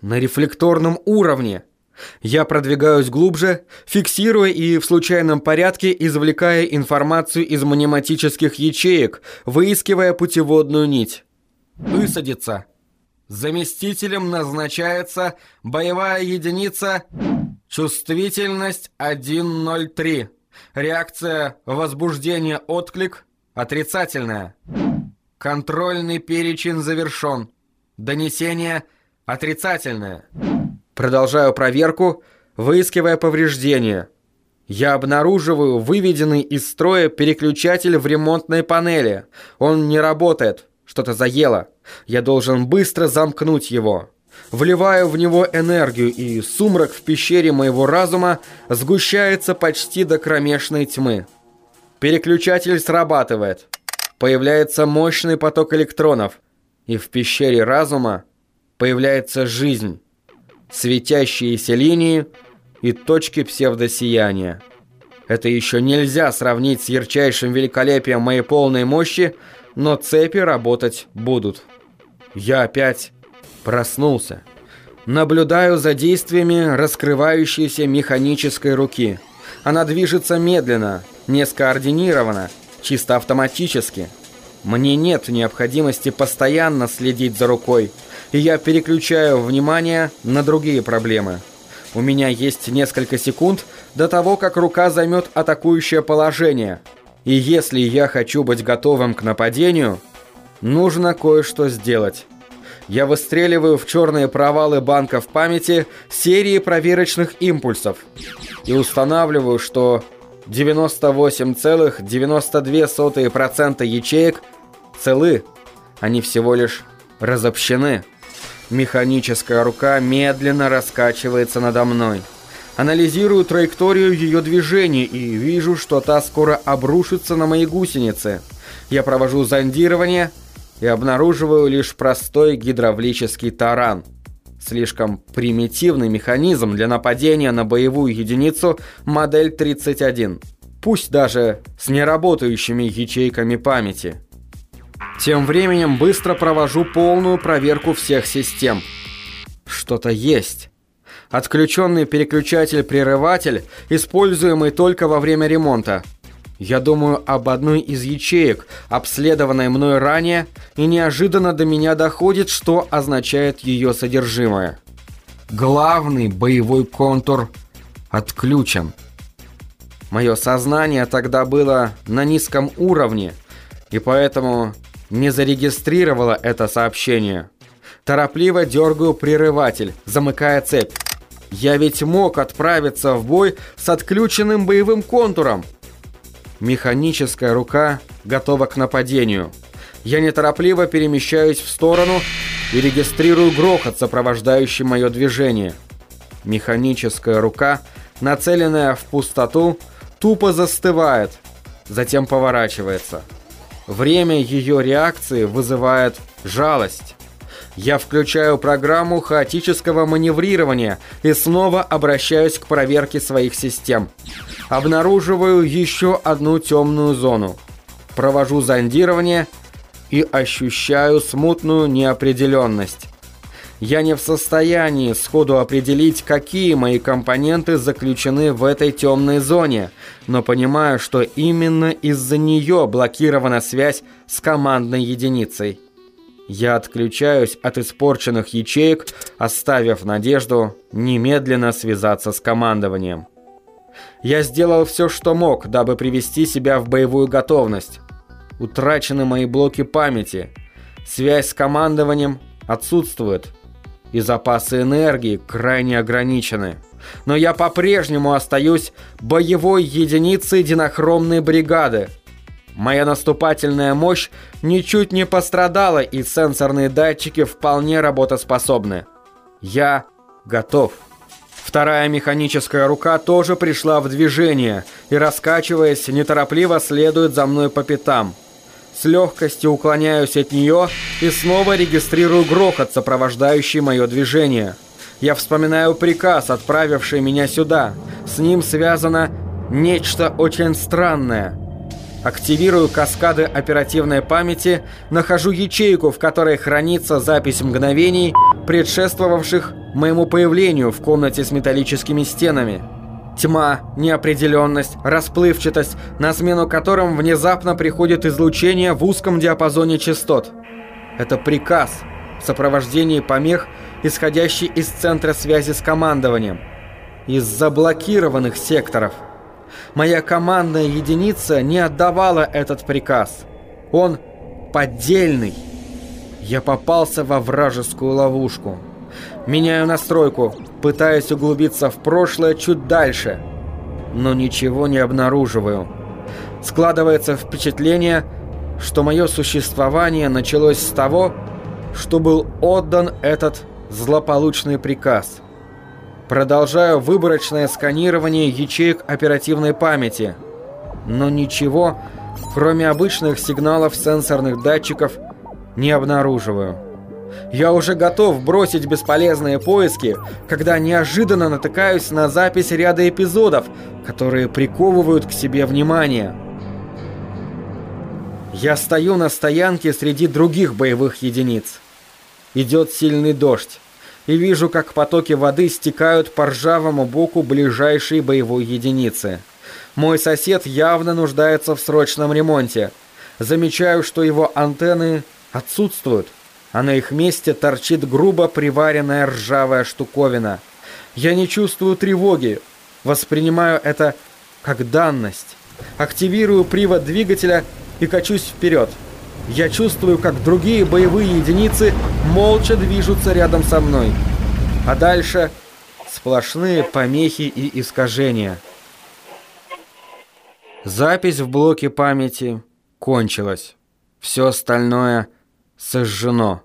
На рефлекторном уровне. Я продвигаюсь глубже, фиксируя и в случайном порядке извлекая информацию из мнематических ячеек, выискивая путеводную нить. Высадиться. Заместителем назначается боевая единица чувствительность 103. Реакция возбуждение-отклик отрицательная. Контрольный перечень завершен. Донесение отрицательное. Продолжаю проверку, выискивая повреждения. Я обнаруживаю выведенный из строя переключатель в ремонтной панели. Он не работает. Что-то заело. Я должен быстро замкнуть его. Вливаю в него энергию, и сумрак в пещере моего разума сгущается почти до кромешной тьмы. Переключатель срабатывает. Появляется мощный поток электронов. И в пещере разума появляется жизнь. Светящиеся линии и точки псевдосияния. Это еще нельзя сравнить с ярчайшим великолепием моей полной мощи, но цепи работать будут. Я опять проснулся. Наблюдаю за действиями раскрывающейся механической руки. Она движется медленно, не скоординированно, чисто автоматически. Мне нет необходимости постоянно следить за рукой, и я переключаю внимание на другие проблемы. У меня есть несколько секунд до того, как рука займет атакующее положение. И если я хочу быть готовым к нападению, нужно кое-что сделать. Я выстреливаю в черные провалы банков памяти серии проверочных импульсов и устанавливаю, что 98,92% ячеек целы, они всего лишь разобщены. Механическая рука медленно раскачивается надо мной. Анализирую траекторию ее движения и вижу, что та скоро обрушится на мои гусеницы. Я провожу зондирование и обнаруживаю лишь простой гидравлический таран. Слишком примитивный механизм для нападения на боевую единицу модель 31. Пусть даже с неработающими ячейками памяти. Тем временем быстро провожу полную проверку всех систем. Что-то есть. Отключенный переключатель-прерыватель, используемый только во время ремонта. Я думаю об одной из ячеек, обследованной мной ранее, и неожиданно до меня доходит, что означает ее содержимое. Главный боевой контур отключен. Мое сознание тогда было на низком уровне, и поэтому не зарегистрировала это сообщение. Торопливо дергаю прерыватель, замыкая цепь. Я ведь мог отправиться в бой с отключенным боевым контуром. Механическая рука готова к нападению. Я неторопливо перемещаюсь в сторону и регистрирую грохот, сопровождающий мое движение. Механическая рука, нацеленная в пустоту, тупо застывает, затем поворачивается. Время ее реакции вызывает жалость. Я включаю программу хаотического маневрирования и снова обращаюсь к проверке своих систем. Обнаруживаю еще одну темную зону. Провожу зондирование и ощущаю смутную неопределенность. Я не в состоянии сходу определить, какие мои компоненты заключены в этой темной зоне, но понимаю, что именно из-за нее блокирована связь с командной единицей. Я отключаюсь от испорченных ячеек, оставив надежду немедленно связаться с командованием. Я сделал все, что мог, дабы привести себя в боевую готовность. Утрачены мои блоки памяти. Связь с командованием отсутствует – и запасы энергии крайне ограничены. Но я по-прежнему остаюсь боевой единицей динохромной бригады. Моя наступательная мощь ничуть не пострадала, и сенсорные датчики вполне работоспособны. Я готов. Вторая механическая рука тоже пришла в движение и, раскачиваясь, неторопливо следует за мной по пятам – с легкостью уклоняюсь от нее и снова регистрирую грохот, сопровождающий мое движение. Я вспоминаю приказ, отправивший меня сюда. С ним связано нечто очень странное. Активирую каскады оперативной памяти, нахожу ячейку, в которой хранится запись мгновений, предшествовавших моему появлению в комнате с металлическими стенами. Тьма, неопределенность, расплывчатость, на смену которым внезапно приходит излучение в узком диапазоне частот. Это приказ в сопровождении помех, исходящий из центра связи с командованием. Из заблокированных секторов. Моя командная единица не отдавала этот приказ. Он поддельный. Я попался во вражескую ловушку. Меняю настройку, пытаясь углубиться в прошлое чуть дальше. Но ничего не обнаруживаю. Складывается впечатление, что мое существование началось с того, что был отдан этот злополучный приказ. Продолжаю выборочное сканирование ячеек оперативной памяти. Но ничего, кроме обычных сигналов сенсорных датчиков, не обнаруживаю. Я уже готов бросить бесполезные поиски, когда неожиданно натыкаюсь на запись ряда эпизодов, которые приковывают к себе внимание. Я стою на стоянке среди других боевых единиц. Идет сильный дождь, и вижу, как потоки воды стекают по ржавому боку ближайшей боевой единицы. Мой сосед явно нуждается в срочном ремонте. Замечаю, что его антенны отсутствуют а на их месте торчит грубо приваренная ржавая штуковина. Я не чувствую тревоги, воспринимаю это как данность. Активирую привод двигателя и качусь вперед. Я чувствую, как другие боевые единицы молча движутся рядом со мной. А дальше сплошные помехи и искажения. Запись в блоке памяти кончилась. Все остальное — сожжено.